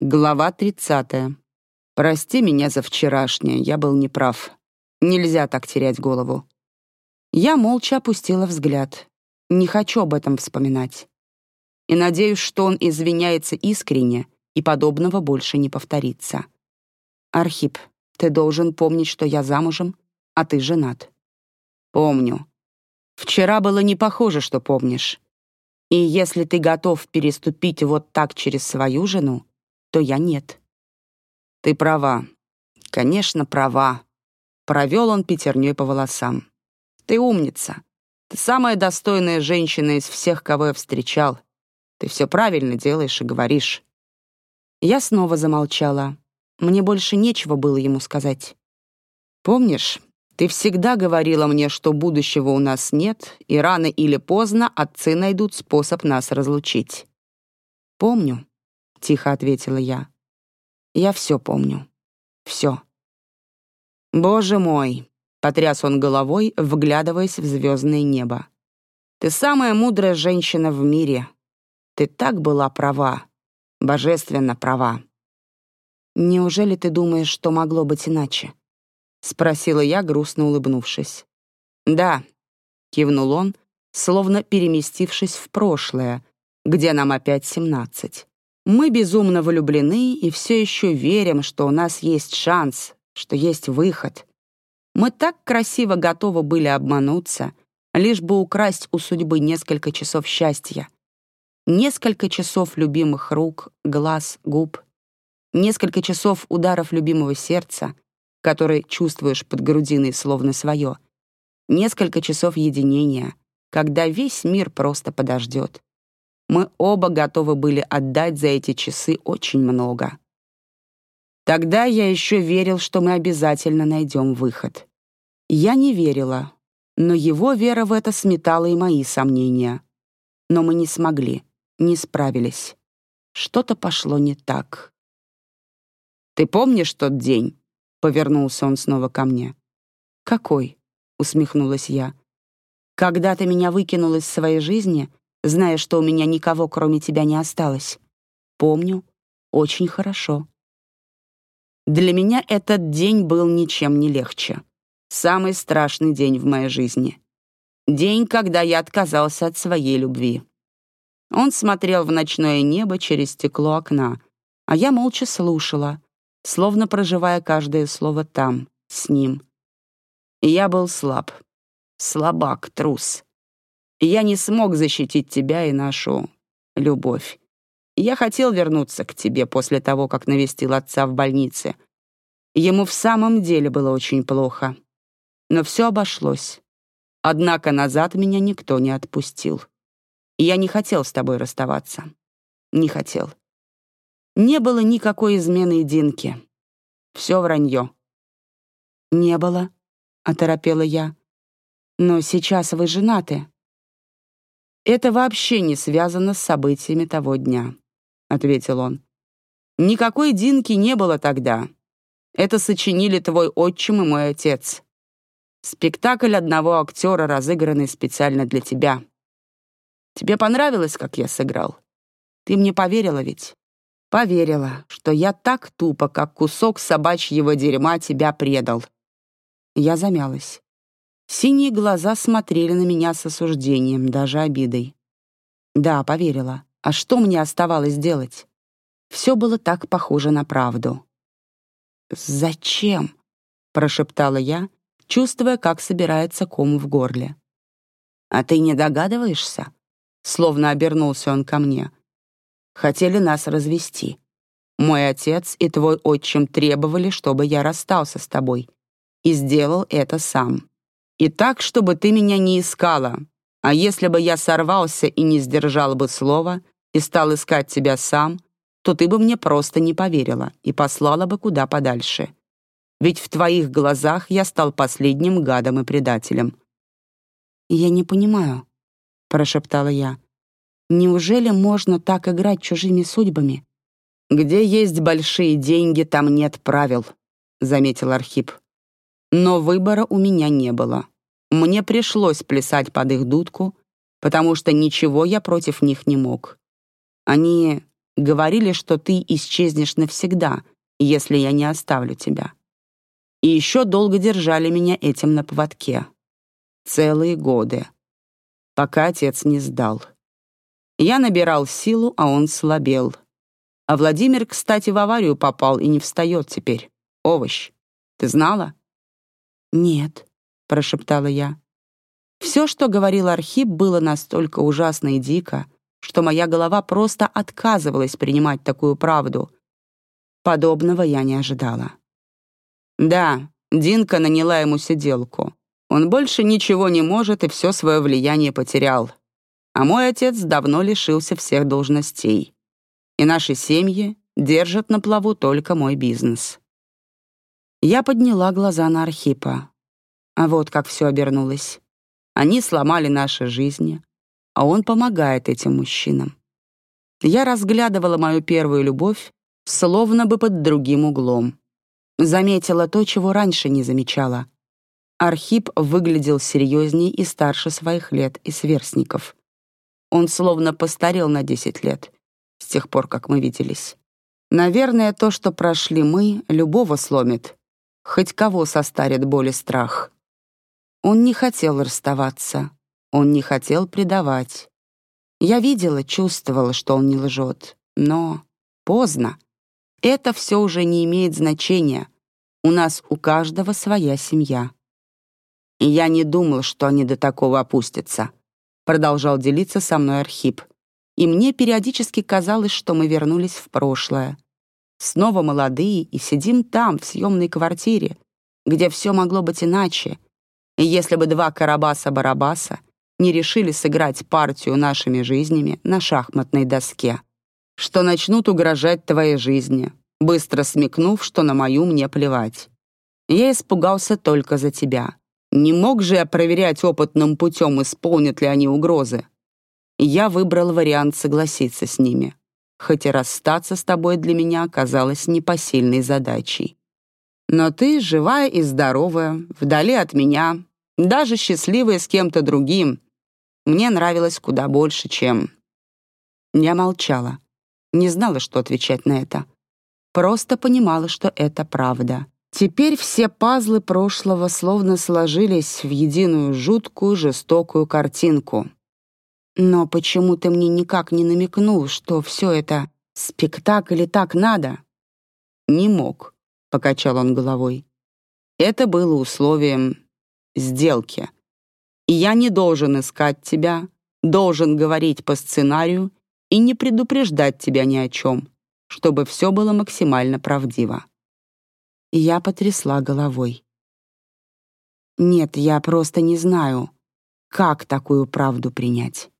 Глава 30. Прости меня за вчерашнее, я был неправ. Нельзя так терять голову. Я молча опустила взгляд. Не хочу об этом вспоминать. И надеюсь, что он извиняется искренне, и подобного больше не повторится. Архип, ты должен помнить, что я замужем, а ты женат. Помню. Вчера было не похоже, что помнишь. И если ты готов переступить вот так через свою жену, то я нет. Ты права. Конечно, права. Провел он пятерней по волосам. Ты умница. Ты самая достойная женщина из всех, кого я встречал. Ты все правильно делаешь и говоришь. Я снова замолчала. Мне больше нечего было ему сказать. Помнишь, ты всегда говорила мне, что будущего у нас нет, и рано или поздно отцы найдут способ нас разлучить. Помню. — тихо ответила я. «Я все помню. Все». «Боже мой!» — потряс он головой, вглядываясь в звездное небо. «Ты самая мудрая женщина в мире. Ты так была права, божественно права». «Неужели ты думаешь, что могло быть иначе?» — спросила я, грустно улыбнувшись. «Да», — кивнул он, словно переместившись в прошлое, где нам опять семнадцать. Мы безумно влюблены и все еще верим, что у нас есть шанс, что есть выход. Мы так красиво готовы были обмануться, лишь бы украсть у судьбы несколько часов счастья. Несколько часов любимых рук, глаз, губ. Несколько часов ударов любимого сердца, которые чувствуешь под грудиной словно свое. Несколько часов единения, когда весь мир просто подождет. Мы оба готовы были отдать за эти часы очень много. Тогда я еще верил, что мы обязательно найдем выход. Я не верила, но его вера в это сметала и мои сомнения. Но мы не смогли, не справились. Что-то пошло не так. «Ты помнишь тот день?» — повернулся он снова ко мне. «Какой?» — усмехнулась я. «Когда ты меня выкинул из своей жизни, зная, что у меня никого, кроме тебя, не осталось. Помню, очень хорошо. Для меня этот день был ничем не легче. Самый страшный день в моей жизни. День, когда я отказался от своей любви. Он смотрел в ночное небо через стекло окна, а я молча слушала, словно проживая каждое слово там, с ним. И я был слаб. Слабак, трус я не смог защитить тебя и нашу любовь. Я хотел вернуться к тебе после того, как навестил отца в больнице. Ему в самом деле было очень плохо. Но все обошлось. Однако назад меня никто не отпустил. я не хотел с тобой расставаться. Не хотел. Не было никакой измены Динки. Все вранье. «Не было», — оторопела я. «Но сейчас вы женаты». «Это вообще не связано с событиями того дня», — ответил он. «Никакой Динки не было тогда. Это сочинили твой отчим и мой отец. Спектакль одного актера, разыгранный специально для тебя. Тебе понравилось, как я сыграл? Ты мне поверила ведь?» «Поверила, что я так тупо, как кусок собачьего дерьма, тебя предал». Я замялась. Синие глаза смотрели на меня с осуждением, даже обидой. Да, поверила. А что мне оставалось делать? Все было так похоже на правду. «Зачем?» — прошептала я, чувствуя, как собирается ком в горле. «А ты не догадываешься?» Словно обернулся он ко мне. «Хотели нас развести. Мой отец и твой отчим требовали, чтобы я расстался с тобой. И сделал это сам. И так, чтобы ты меня не искала. А если бы я сорвался и не сдержал бы слова и стал искать тебя сам, то ты бы мне просто не поверила и послала бы куда подальше. Ведь в твоих глазах я стал последним гадом и предателем». «Я не понимаю», — прошептала я. «Неужели можно так играть чужими судьбами?» «Где есть большие деньги, там нет правил», — заметил Архип. Но выбора у меня не было. Мне пришлось плясать под их дудку, потому что ничего я против них не мог. Они говорили, что ты исчезнешь навсегда, если я не оставлю тебя. И еще долго держали меня этим на поводке. Целые годы. Пока отец не сдал. Я набирал силу, а он слабел. А Владимир, кстати, в аварию попал и не встает теперь. Овощ. Ты знала? «Нет», — прошептала я. Все, что говорил Архип, было настолько ужасно и дико, что моя голова просто отказывалась принимать такую правду. Подобного я не ожидала. Да, Динка наняла ему сиделку. Он больше ничего не может и все свое влияние потерял. А мой отец давно лишился всех должностей. И наши семьи держат на плаву только мой бизнес. Я подняла глаза на Архипа. А вот как все обернулось. Они сломали наши жизни, а он помогает этим мужчинам. Я разглядывала мою первую любовь, словно бы под другим углом. Заметила то, чего раньше не замечала. Архип выглядел серьезней и старше своих лет и сверстников. Он словно постарел на 10 лет, с тех пор, как мы виделись. Наверное, то, что прошли мы, любого сломит. Хоть кого состарит боль и страх. Он не хотел расставаться. Он не хотел предавать. Я видела, чувствовала, что он не лжет. Но поздно. Это все уже не имеет значения. У нас у каждого своя семья. Я не думал, что они до такого опустятся. Продолжал делиться со мной Архип. И мне периодически казалось, что мы вернулись в прошлое. Снова молодые и сидим там, в съемной квартире, где все могло быть иначе. И если бы два Карабаса-Барабаса не решили сыграть партию нашими жизнями на шахматной доске, что начнут угрожать твоей жизни, быстро смекнув, что на мою мне плевать. Я испугался только за тебя. Не мог же я проверять опытным путем, исполнят ли они угрозы. Я выбрал вариант согласиться с ними, хоть и расстаться с тобой для меня оказалось непосильной задачей. Но ты живая и здоровая, вдали от меня, даже счастливая с кем-то другим, мне нравилось куда больше, чем... Я молчала. Не знала, что отвечать на это. Просто понимала, что это правда. Теперь все пазлы прошлого словно сложились в единую жуткую, жестокую картинку. Но почему ты мне никак не намекнул, что все это спектакль и так надо? Не мог, — покачал он головой. Это было условием сделки. И я не должен искать тебя, должен говорить по сценарию и не предупреждать тебя ни о чем, чтобы все было максимально правдиво. Я потрясла головой. Нет, я просто не знаю, как такую правду принять.